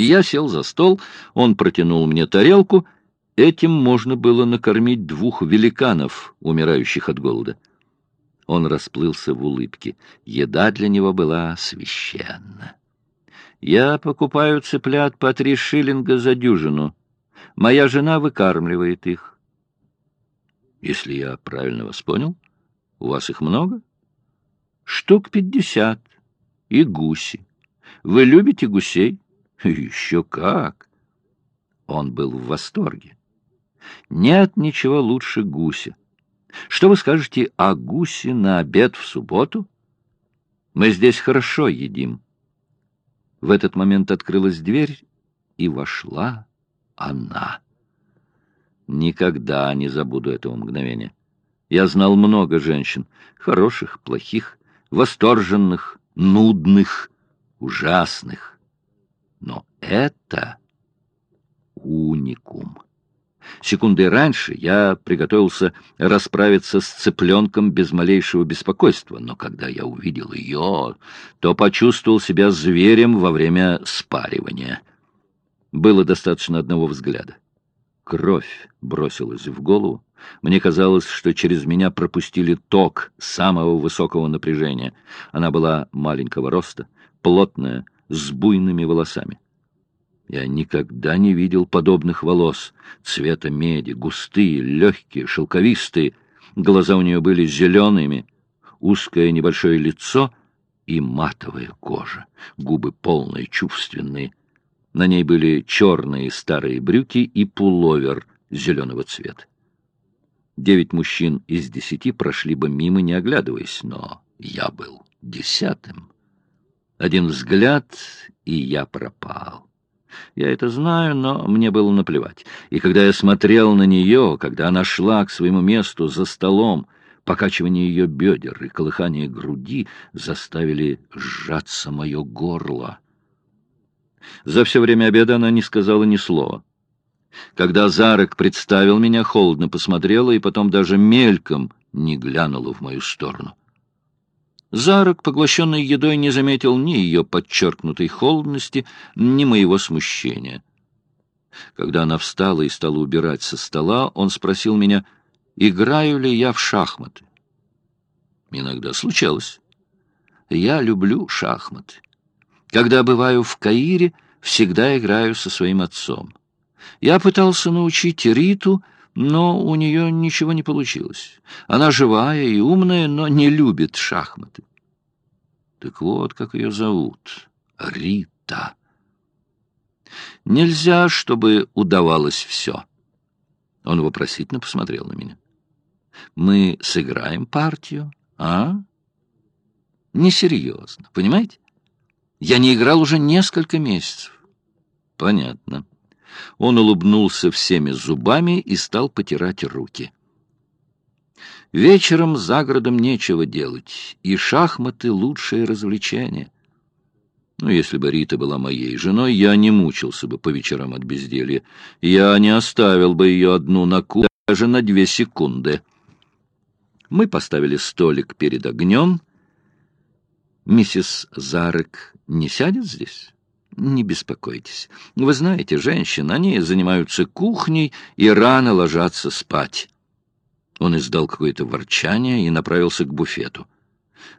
Я сел за стол, он протянул мне тарелку. Этим можно было накормить двух великанов, умирающих от голода. Он расплылся в улыбке. Еда для него была священна. «Я покупаю цыплят по три шиллинга за дюжину. Моя жена выкармливает их». «Если я правильно вас понял, у вас их много?» «Штук пятьдесят. И гуси. Вы любите гусей?» «Еще как!» Он был в восторге. «Нет ничего лучше гуся. Что вы скажете о гусе на обед в субботу? Мы здесь хорошо едим. В этот момент открылась дверь, и вошла она. Никогда не забуду этого мгновения. Я знал много женщин, хороших, плохих, восторженных, нудных, ужасных. Но это уникум. Секундой раньше я приготовился расправиться с цыпленком без малейшего беспокойства, но когда я увидел ее, то почувствовал себя зверем во время спаривания. Было достаточно одного взгляда. Кровь бросилась в голову. Мне казалось, что через меня пропустили ток самого высокого напряжения. Она была маленького роста, плотная, с буйными волосами. Я никогда не видел подобных волос, цвета меди, густые, легкие, шелковистые. Глаза у нее были зелеными, узкое небольшое лицо и матовая кожа, губы полные, чувственные. На ней были черные старые брюки и пуловер зеленого цвета. Девять мужчин из десяти прошли бы мимо, не оглядываясь, но я был десятым. Один взгляд, и я пропал. Я это знаю, но мне было наплевать. И когда я смотрел на нее, когда она шла к своему месту за столом, покачивание ее бедер и колыхание груди заставили сжаться мое горло. За все время обеда она не сказала ни слова. Когда Зарек представил меня, холодно посмотрела и потом даже мельком не глянула в мою сторону. Зарок, поглощенный едой, не заметил ни ее подчеркнутой холодности, ни моего смущения. Когда она встала и стала убирать со стола, он спросил меня, играю ли я в шахматы. Иногда случалось. Я люблю шахматы. Когда бываю в Каире, всегда играю со своим отцом. Я пытался научить Риту, но у нее ничего не получилось. Она живая и умная, но не любит шахматы. Так вот, как ее зовут. Рита. Нельзя, чтобы удавалось все. Он вопросительно посмотрел на меня. Мы сыграем партию, а? Несерьезно, понимаете? Я не играл уже несколько месяцев. Понятно. Он улыбнулся всеми зубами и стал потирать руки. Вечером за городом нечего делать, и шахматы — лучшее развлечение. Ну, если бы Рита была моей женой, я не мучился бы по вечерам от безделья. Я не оставил бы ее одну на ку даже на две секунды. Мы поставили столик перед огнем. Миссис Зарек не сядет здесь? Не беспокойтесь. Вы знаете, женщин, они занимаются кухней и рано ложатся спать. Он издал какое-то ворчание и направился к буфету.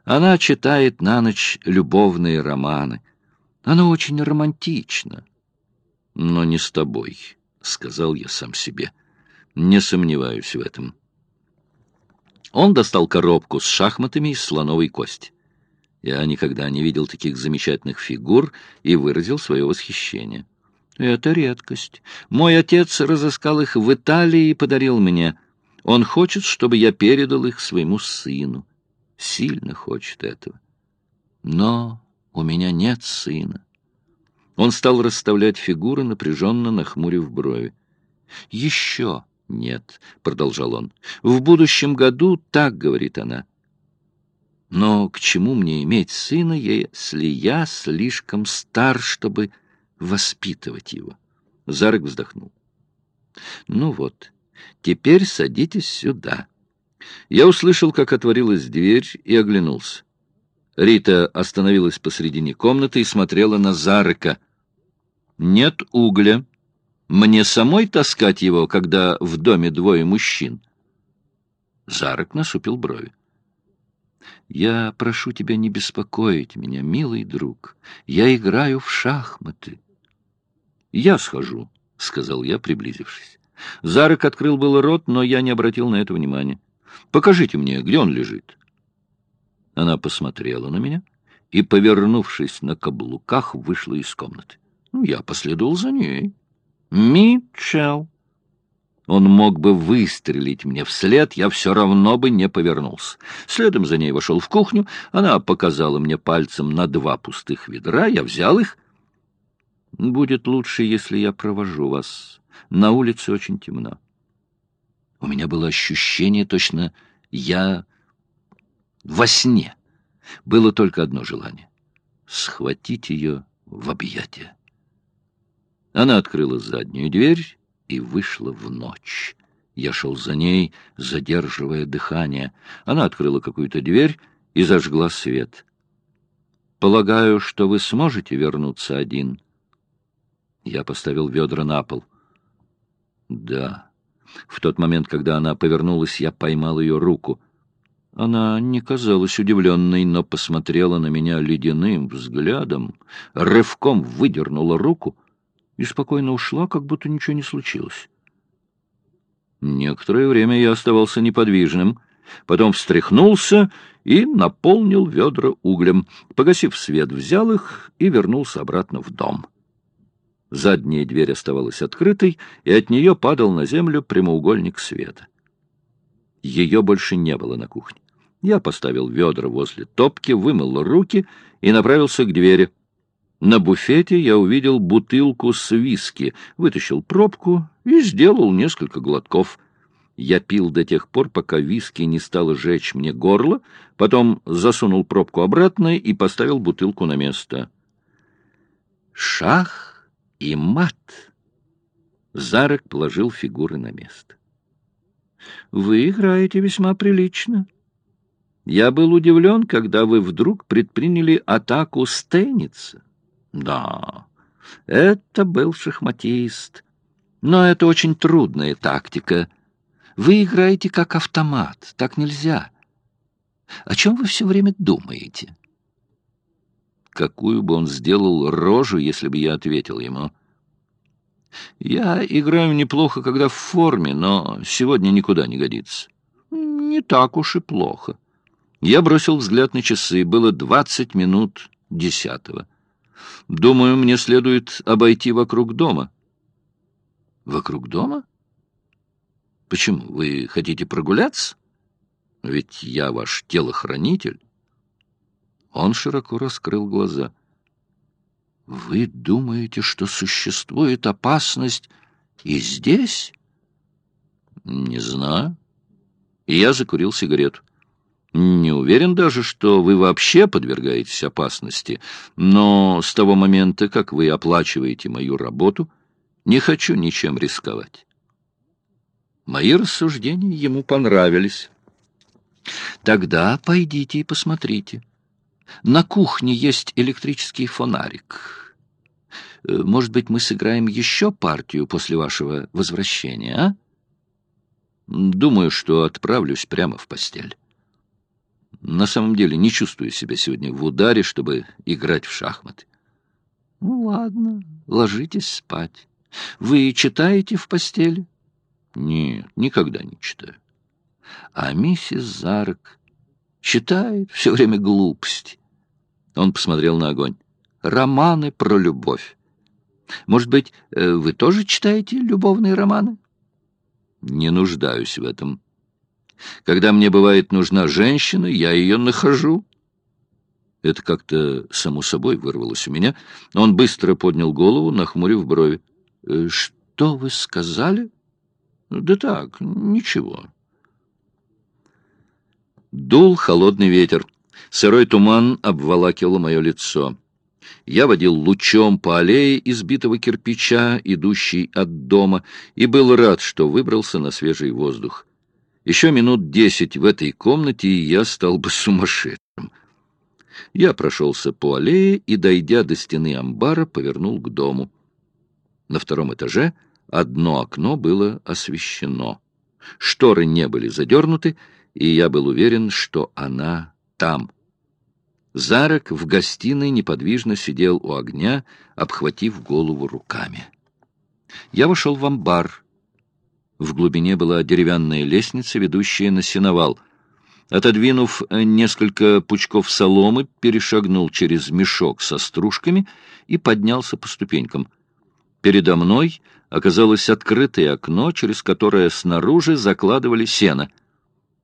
Она читает на ночь любовные романы. Она очень романтична. Но не с тобой, — сказал я сам себе. Не сомневаюсь в этом. Он достал коробку с шахматами из слоновой кости. Я никогда не видел таких замечательных фигур и выразил свое восхищение. Это редкость. Мой отец разыскал их в Италии и подарил мне. Он хочет, чтобы я передал их своему сыну. Сильно хочет этого. Но у меня нет сына. Он стал расставлять фигуры, напряженно нахмурив брови. «Еще нет», — продолжал он. «В будущем году так, — говорит она, — но к чему мне иметь сына, если я слишком стар, чтобы воспитывать его? Зарек вздохнул. Ну вот, теперь садитесь сюда. Я услышал, как отворилась дверь, и оглянулся. Рита остановилась посредине комнаты и смотрела на Зарека. Нет угля. Мне самой таскать его, когда в доме двое мужчин? Зарок насупил брови. Я прошу тебя не беспокоить меня, милый друг. Я играю в шахматы. Я схожу, — сказал я, приблизившись. Зарок открыл было рот, но я не обратил на это внимания. Покажите мне, где он лежит. Она посмотрела на меня и, повернувшись на каблуках, вышла из комнаты. Ну, я последовал за ней. «Митчелл!» Он мог бы выстрелить мне вслед, я все равно бы не повернулся. Следом за ней вошел в кухню, она показала мне пальцем на два пустых ведра, я взял их. «Будет лучше, если я провожу вас. На улице очень темно». У меня было ощущение, точно я во сне. Было только одно желание — схватить ее в объятия. Она открыла заднюю дверь и вышла в ночь. Я шел за ней, задерживая дыхание. Она открыла какую-то дверь и зажгла свет. «Полагаю, что вы сможете вернуться один?» Я поставил ведра на пол. «Да». В тот момент, когда она повернулась, я поймал ее руку. Она не казалась удивленной, но посмотрела на меня ледяным взглядом, рывком выдернула руку — и спокойно ушла, как будто ничего не случилось. Некоторое время я оставался неподвижным, потом встряхнулся и наполнил ведра углем. Погасив свет, взял их и вернулся обратно в дом. Задняя дверь оставалась открытой, и от нее падал на землю прямоугольник света. Ее больше не было на кухне. Я поставил ведра возле топки, вымыл руки и направился к двери — на буфете я увидел бутылку с виски, вытащил пробку и сделал несколько глотков. Я пил до тех пор, пока виски не стало жечь мне горло, потом засунул пробку обратно и поставил бутылку на место. Шах и мат. Зарок положил фигуры на место. «Вы играете весьма прилично. Я был удивлен, когда вы вдруг предприняли атаку с тенниса». Да, это был шахматист. Но это очень трудная тактика. Вы играете как автомат, так нельзя. О чем вы все время думаете? Какую бы он сделал рожу, если бы я ответил ему? Я играю неплохо, когда в форме, но сегодня никуда не годится. Не так уж и плохо. Я бросил взгляд на часы. Было двадцать минут десятого. Думаю, мне следует обойти вокруг дома. Вокруг дома? Почему? Вы хотите прогуляться? Ведь я ваш телохранитель. Он широко раскрыл глаза. Вы думаете, что существует опасность и здесь? Не знаю. И я закурил сигарету. Не уверен даже, что вы вообще подвергаетесь опасности, но с того момента, как вы оплачиваете мою работу, не хочу ничем рисковать. Мои рассуждения ему понравились. Тогда пойдите и посмотрите. На кухне есть электрический фонарик. Э, может быть, мы сыграем еще партию после вашего возвращения, а? Думаю, что отправлюсь прямо в постель. На самом деле не чувствую себя сегодня в ударе, чтобы играть в шахматы. Ну, ладно, ложитесь спать. Вы читаете в постели? Нет, никогда не читаю. А миссис Зарок читает все время глупости. Он посмотрел на огонь. Романы про любовь. Может быть, э, вы тоже читаете любовные романы? Не нуждаюсь в этом. Когда мне бывает нужна женщина, я ее нахожу. Это как-то само собой вырвалось у меня. Он быстро поднял голову, нахмурив брови. «Э, «Что вы сказали?» «Да так, ничего». Дул холодный ветер. Сырой туман обволакивал мое лицо. Я водил лучом по аллее избитого кирпича, идущей от дома, и был рад, что выбрался на свежий воздух. Еще минут десять в этой комнате, и я стал бы сумасшедшим. Я прошелся по аллее и, дойдя до стены амбара, повернул к дому. На втором этаже одно окно было освещено. Шторы не были задернуты, и я был уверен, что она там. Зарок в гостиной неподвижно сидел у огня, обхватив голову руками. Я вошел в амбар. В глубине была деревянная лестница, ведущая на сеновал. Отодвинув несколько пучков соломы, перешагнул через мешок со стружками и поднялся по ступенькам. Передо мной оказалось открытое окно, через которое снаружи закладывали сено.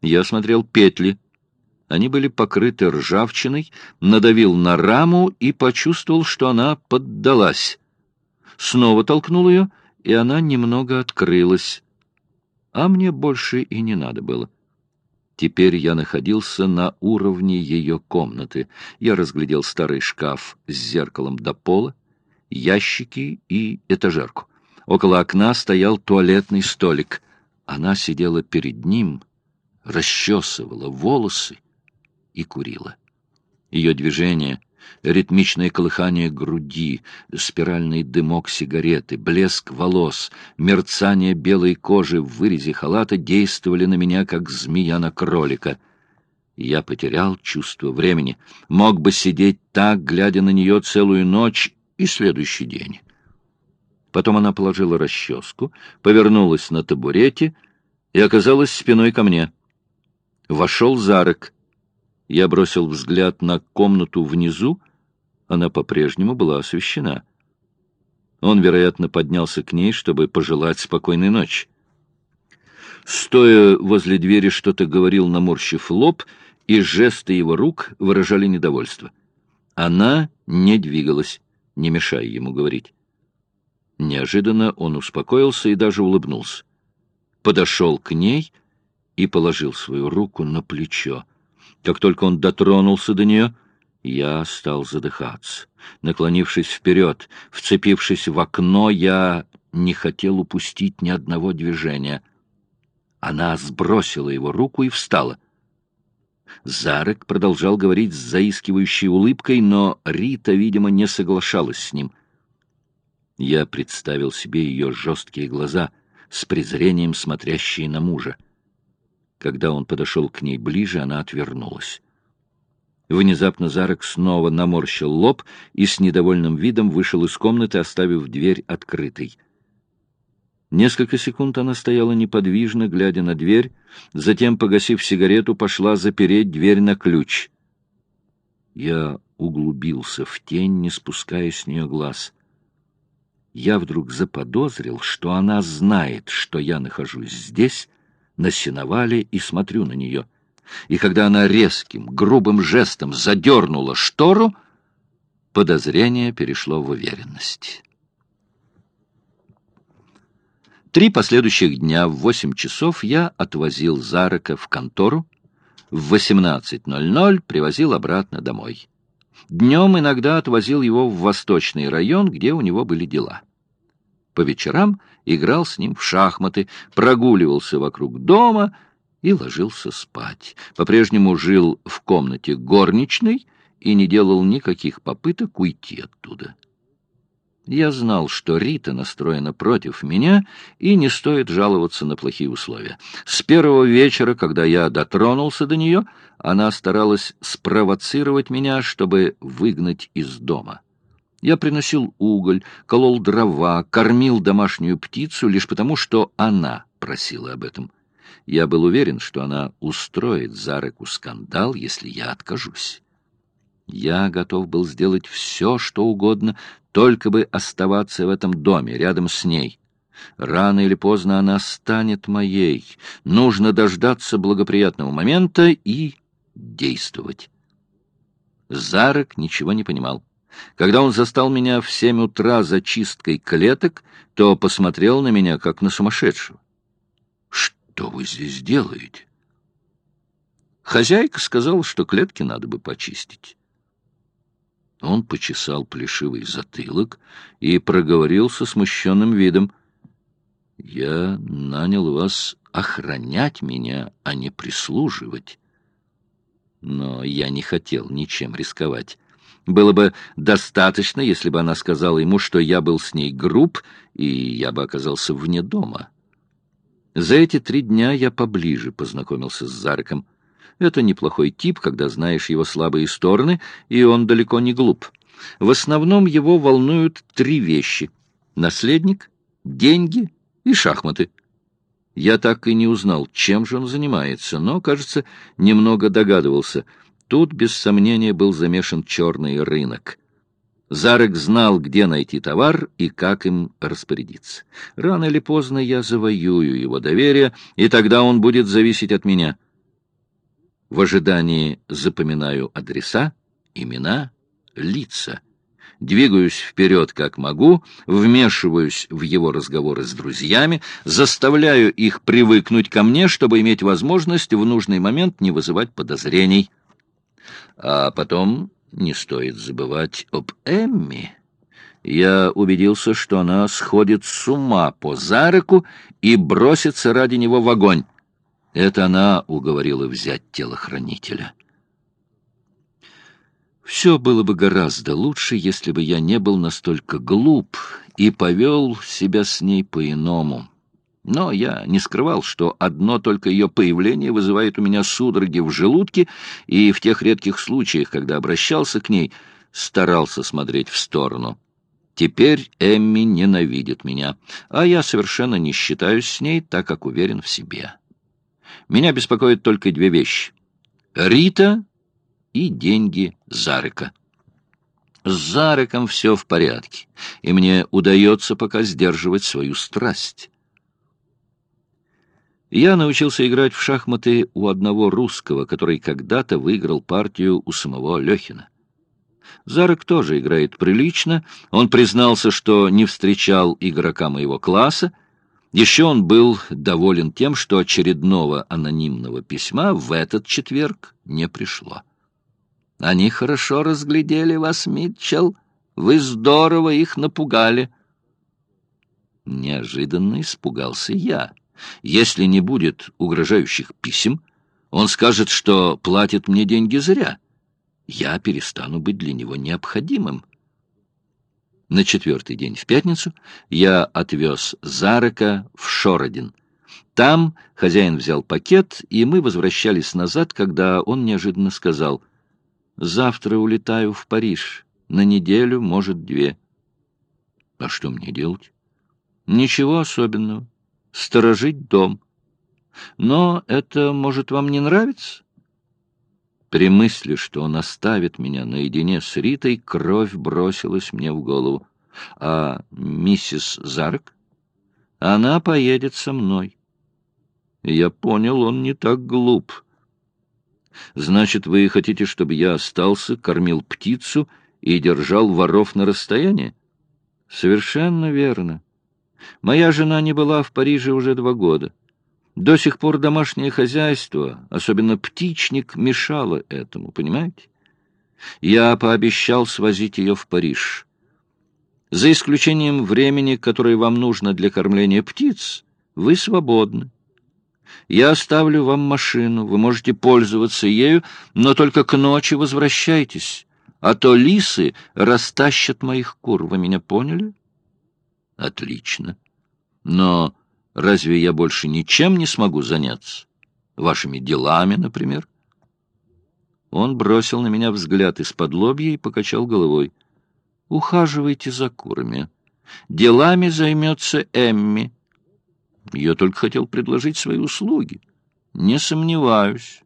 Я смотрел петли — они были покрыты ржавчиной, надавил на раму и почувствовал, что она поддалась. Снова толкнул ее, и она немного открылась. А мне больше и не надо было. Теперь я находился на уровне ее комнаты. Я разглядел старый шкаф с зеркалом до пола, ящики и этажерку. Около окна стоял туалетный столик. Она сидела перед ним, расчесывала волосы и курила. Ее движение, ритмичное колыхание груди, спиральный дымок сигареты, блеск волос, мерцание белой кожи в вырезе халата действовали на меня, как змея на кролика. Я потерял чувство времени, мог бы сидеть так, глядя на нее целую ночь и следующий день. Потом она положила расческу, повернулась на табурете и оказалась спиной ко мне. Вошел Зарок — я бросил взгляд на комнату внизу. Она по-прежнему была освещена. Он, вероятно, поднялся к ней, чтобы пожелать спокойной ночи. Стоя возле двери, что-то говорил, наморщив лоб, и жесты его рук выражали недовольство. Она не двигалась, не мешая ему говорить. Неожиданно он успокоился и даже улыбнулся. Подошел к ней и положил свою руку на плечо. Как только он дотронулся до нее, я стал задыхаться. Наклонившись вперед, вцепившись в окно, я не хотел упустить ни одного движения. Она сбросила его руку и встала. Зарек продолжал говорить с заискивающей улыбкой, но Рита, видимо, не соглашалась с ним. Я представил себе ее жесткие глаза, с презрением смотрящие на мужа. Когда он подошел к ней ближе, она отвернулась. Внезапно Зарек снова наморщил лоб и с недовольным видом вышел из комнаты, оставив дверь открытой. Несколько секунд она стояла неподвижно, глядя на дверь, затем, погасив сигарету, пошла запереть дверь на ключ. Я углубился в тень, не спуская с нее глаз. Я вдруг заподозрил, что она знает, что я нахожусь здесь, на сеновале и смотрю на нее. И когда она резким, грубым жестом задернула штору, подозрение перешло в уверенность. Три последующих дня в восемь часов я отвозил Зарака в контору, в 18.00 привозил обратно домой. Днем иногда отвозил его в восточный район, где у него были дела. По вечерам играл с ним в шахматы, прогуливался вокруг дома и ложился спать. По-прежнему жил в комнате горничной и не делал никаких попыток уйти оттуда. Я знал, что Рита настроена против меня, и не стоит жаловаться на плохие условия. С первого вечера, когда я дотронулся до нее, она старалась спровоцировать меня, чтобы выгнать из дома. Я приносил уголь, колол дрова, кормил домашнюю птицу лишь потому, что она просила об этом. Я был уверен, что она устроит Зареку скандал, если я откажусь. Я готов был сделать все, что угодно, только бы оставаться в этом доме, рядом с ней. Рано или поздно она станет моей. Нужно дождаться благоприятного момента и действовать. Зарек ничего не понимал. Когда он застал меня в семь утра за чисткой клеток, то посмотрел на меня, как на сумасшедшего. «Что вы здесь делаете?» Хозяйка сказала, что клетки надо бы почистить. Он почесал плешивый затылок и проговорил со смущенным видом. «Я нанял вас охранять меня, а не прислуживать». Но я не хотел ничем рисковать. Было бы достаточно, если бы она сказала ему, что я был с ней груб, и я бы оказался вне дома. За эти три дня я поближе познакомился с Зарком. Это неплохой тип, когда знаешь его слабые стороны, и он далеко не глуп. В основном его волнуют три вещи — наследник, деньги и шахматы. Я так и не узнал, чем же он занимается, но, кажется, немного догадывался — Тут, без сомнения, был замешан черный рынок. Зарек знал, где найти товар и как им распорядиться. Рано или поздно я завоюю его доверие, и тогда он будет зависеть от меня. В ожидании запоминаю адреса, имена, лица. Двигаюсь вперед, как могу, вмешиваюсь в его разговоры с друзьями, заставляю их привыкнуть ко мне, чтобы иметь возможность в нужный момент не вызывать подозрений. А потом не стоит забывать об Эмми. Я убедился, что она сходит с ума по Зареку и бросится ради него в огонь. Это она уговорила взять телохранителя. Все было бы гораздо лучше, если бы я не был настолько глуп и повел себя с ней по-иному. Но я не скрывал, что одно только ее появление вызывает у меня судороги в желудке, и в тех редких случаях, когда обращался к ней, старался смотреть в сторону. Теперь Эмми ненавидит меня, а я совершенно не считаюсь с ней, так как уверен в себе. Меня беспокоят только две вещи — Рита и деньги Зарыка. С Зарыком все в порядке, и мне удается пока сдерживать свою страсть. Я научился играть в шахматы у одного русского, который когда-то выиграл партию у самого Лехина. Зарок тоже играет прилично. Он признался, что не встречал игрока моего класса. Еще он был доволен тем, что очередного анонимного письма в этот четверг не пришло. «Они хорошо разглядели вас, Митчелл. Вы здорово их напугали». Неожиданно испугался я. Если не будет угрожающих писем, он скажет, что платит мне деньги зря. Я перестану быть для него необходимым. На четвертый день в пятницу я отвез Зарака в Шородин. Там хозяин взял пакет, и мы возвращались назад, когда он неожиданно сказал, «Завтра улетаю в Париж. На неделю, может, две». «А что мне делать?» «Ничего особенного сторожить дом. Но это может вам не нравиться? При мысли, что он оставит меня наедине с Ритой, кровь бросилась мне в голову. А миссис Зарк? Она поедет со мной. я понял, он не так глуп. Значит, вы хотите, чтобы я остался, кормил птицу и держал воров на расстоянии? Совершенно верно. Моя жена не была в Париже уже два года. До сих пор домашнее хозяйство, особенно птичник, мешало этому, понимаете? Я пообещал свозить ее в Париж. За исключением времени, которое вам нужно для кормления птиц, вы свободны. Я оставлю вам машину, вы можете пользоваться ею, но только к ночи возвращайтесь, а то лисы растащат моих кур, вы меня поняли?» Отлично. Но разве я больше ничем не смогу заняться? Вашими делами, например? Он бросил на меня взгляд из-под лобья и покачал головой. Ухаживайте за курами. Делами займется Эмми. Я только хотел предложить свои услуги. Не сомневаюсь.